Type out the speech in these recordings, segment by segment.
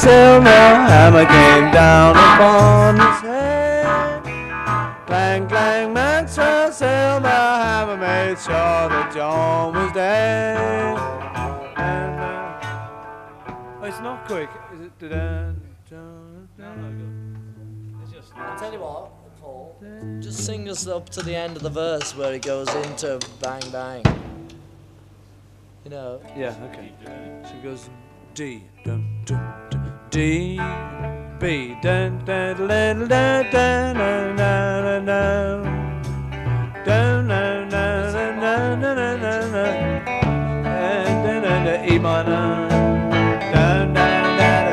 silver hammer came down upon his head. Clang, clang, Maxwell silver hammer made sure that Joan was dead. And, uh, oh, it's not quick. Is it? Da-da, I'll tell you what, Paul. Just sing us up to the end of the verse where it goes into bang bang. You know. Yeah, okay. She goes D, dun, dun, dun, D, B, dun, dun, dun, dun, dun, dun, dun, dun, dun. Dun, dun, dun, dun, dun, E minor. Dun, dun, dun,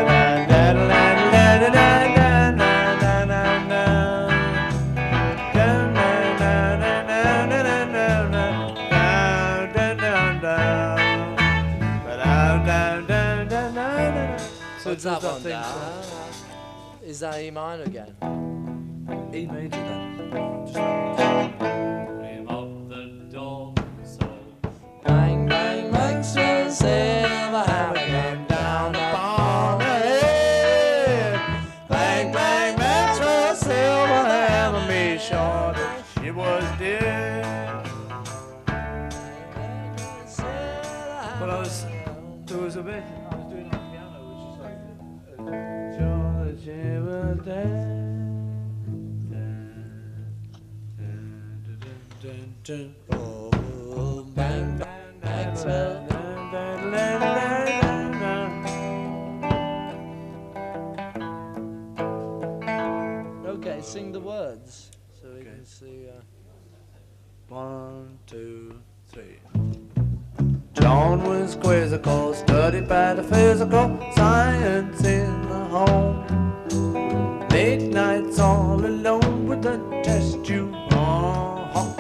dun, dum. So What's it that does one thing down? Ah, is that E minor again? E major then. Came up the dawn, so Bang bang Maxwell silver hammer came down upon her head. Bang, bang, Maxwell silver hammer made sure that she was dead. But I was, there was a bit, Okay, sing the words so we can see. Uh, One, two, three. Joan was quizzical, studied pataphysical science in the home. Late nights all alone with a test tube on.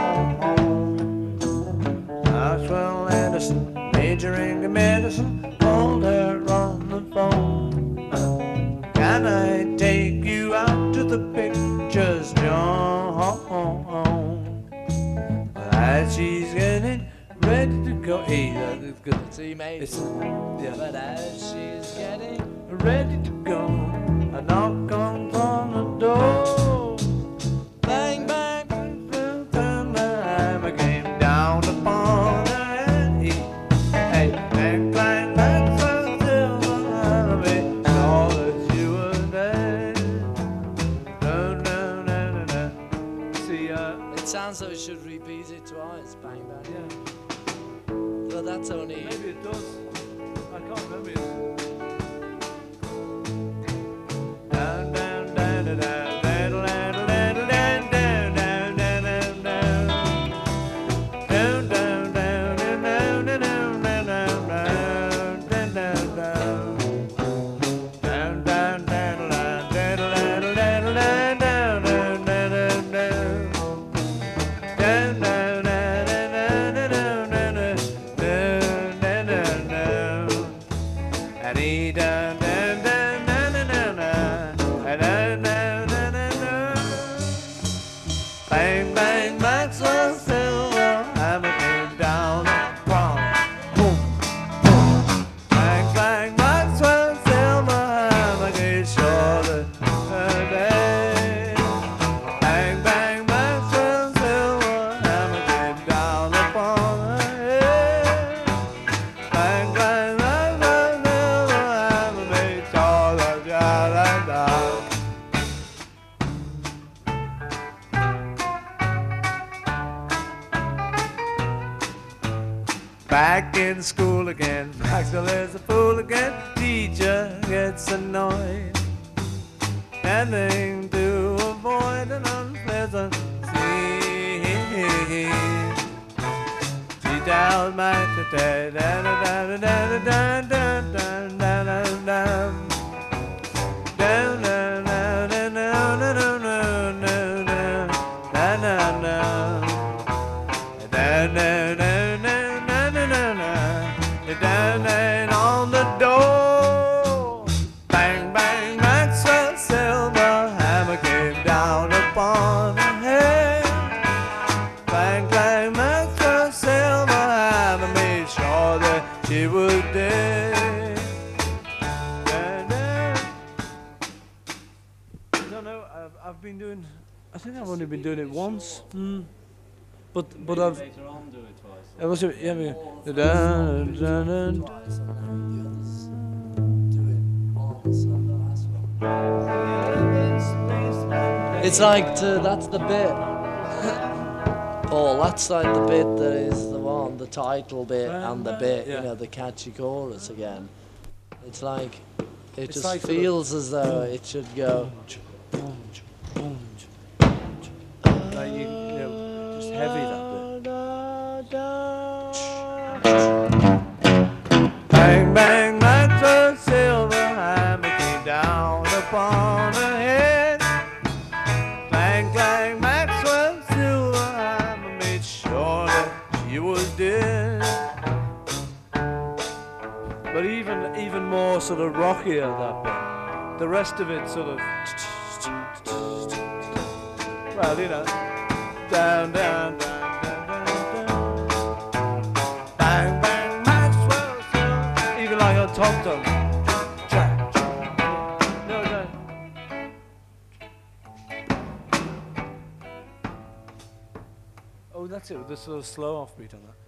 Maxwell Edison, majoring in medicine, called her on the phone. Can I take you out to the pictures, Joan? As she's getting ready to go. Hey, uh, that is good. it's E major. It's, yeah. But as she's getting Ready to go. I knock on, uh, It sounds like we should repeat it twice. Bang bang. yeah, But that's only. maybe it does. I can't remember it. Nothing to avoid an unpleasant scene. She to da da da da da da da da da only been doing it once. Mm. But but I've. later on do it twice. I was yeah. we- All da- da- da- da- do it twice and then the others do it once and the last one. It's like to, that's the bit. Paul, that's like the bit that is the one, the title bit and the bit, Yeah. you know, the catchy chorus again. It's like it It's just like sort of- feels as though it should go. Rockier that bit. The rest of it sort of. Well, you know, Down, down, down, tom tom. No, no. Oh, that's it. With the sort of slow offbeat on that.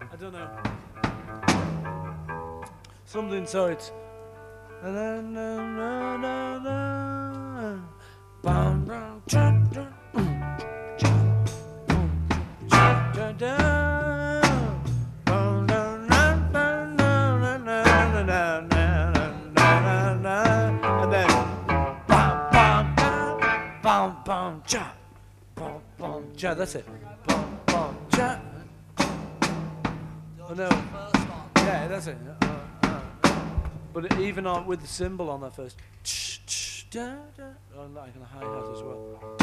Dun, dun, dun, dun, dun. And. That's it. Oh no. Yeah, that's it. Uh, uh, but even on with the cymbal on that first. da, da, on like a hi hat as well.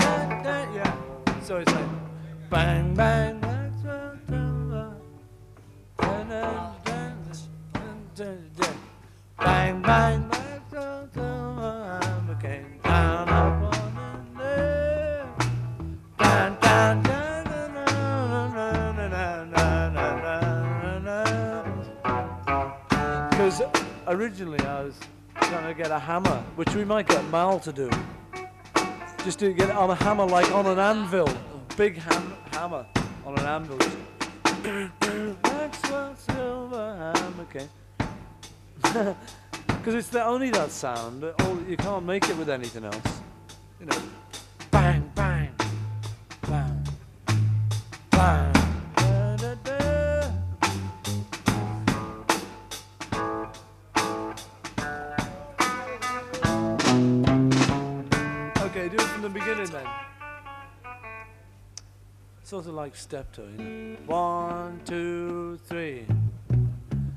Da, da, yeah. So it's like bang bang. what the love. Da, da, da, da, da, da. Bang bang. that's originally I was trying to get a hammer, which we might get Mal to do. Just to get it on a hammer, like on an anvil, big ham- hammer on an anvil. Maxwell Silver hammer, okay. Because it's the, only that sound. All, you can't make it with anything else. You know, Sort of like steptoe, you know. One, two, three.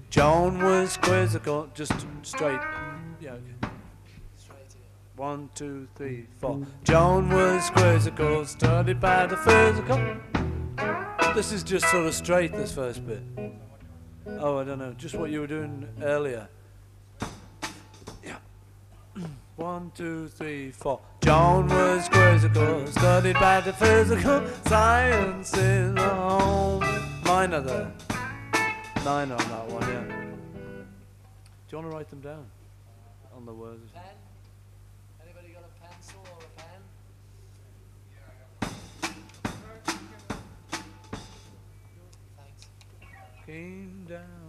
Joan was quizzical, just straight. Mm, yeah, okay. One, two, three, four. Joan was quizzical, studied pataphysical. This is just sort of straight, this first bit. Oh, I don't know, just what you were doing earlier. Yeah. One, two, three, four. Joan was quizzical, studied pataphysical science in the home. Minor there. Nine on that one, yeah. Do you want to write them down? On the words. Pen? Anybody got a pencil or a pen? Thanks. Came down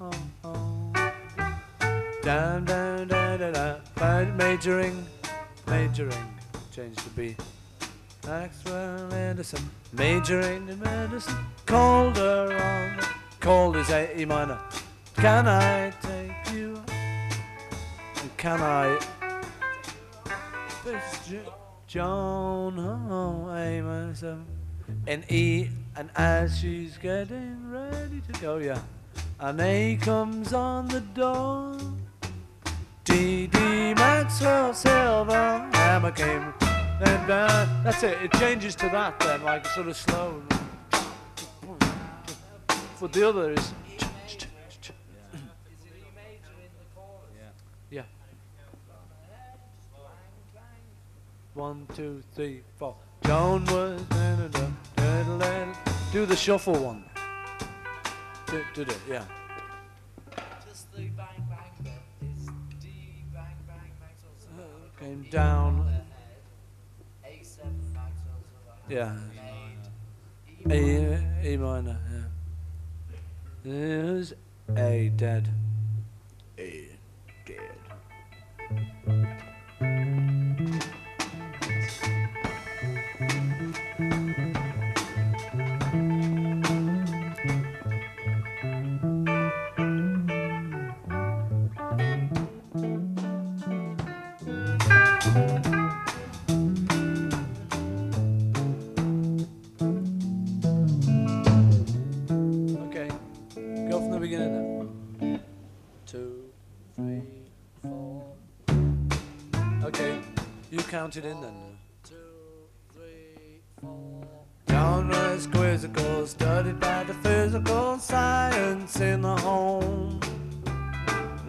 Down, down, down, down, down. Majoring, majoring. Change to B. Maxwell Edison, majoring in medicine. Colder on the cold is A, E minor. Can I take you? Can I? It's J- Joan, oh, A minor. And E, and as she's getting ready to go, yeah. An A comes on the door. D, Maxwell Silver, hammer came. Then down. That's it. It changes to that then, like sort of slow. But the other is. Yeah. One, two, three, four. Was. Do the shuffle one. Do it, yeah. Came down. on the A7 Yeah. E E minor, yeah. There's A dead. A dead. Okay, you count it in then. two, three, four. Joan was quizzical, studied pataphysical science in the home.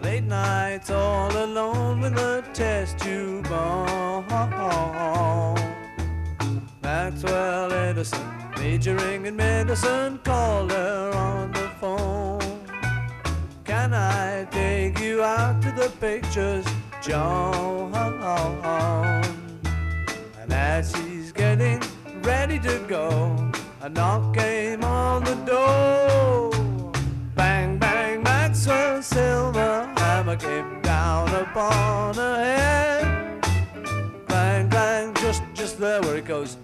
Late nights all alone with a test tube on. Maxwell Edison, majoring in medicine, called her on the phone. Can I take you out to the pictures, Joan? And as she's getting ready to go, a knock came on the door. Bang, bang, Maxwell Silver hammer came down upon her head. Bang, bang, just just there where it goes.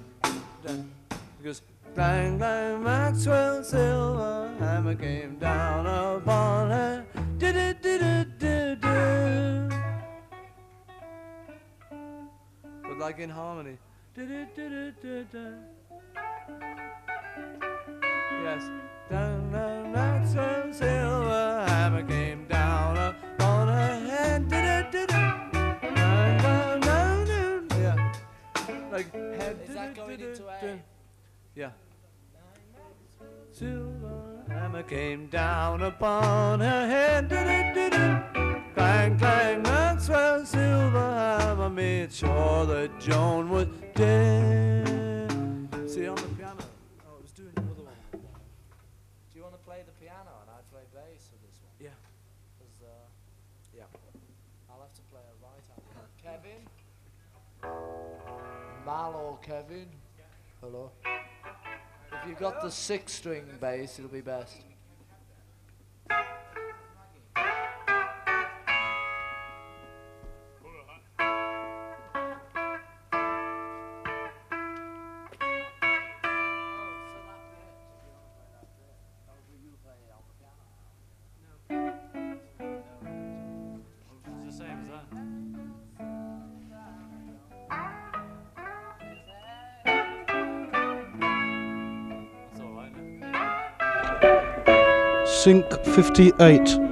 It goes bang, bang, Maxwell Silver hammer came down upon her. Did it, In harmony. Yes. Down, Maxwell Silver hammer came down upon her head. Yeah. Like head. Is that going into A? Yeah. Silver hammer came down upon her head. Did it, did it. Clang, clang, Maxwell Silver hammer made sure that Joan was dead. See on the piano. Oh, I was doing the other one. Do you want to play the piano and I play bass for this one? Yeah. uh, Yeah. I'll have to play a right hand. Kevin? Mal or Kevin? Hello? If you've got the six string bass, it'll be best. Sync 58.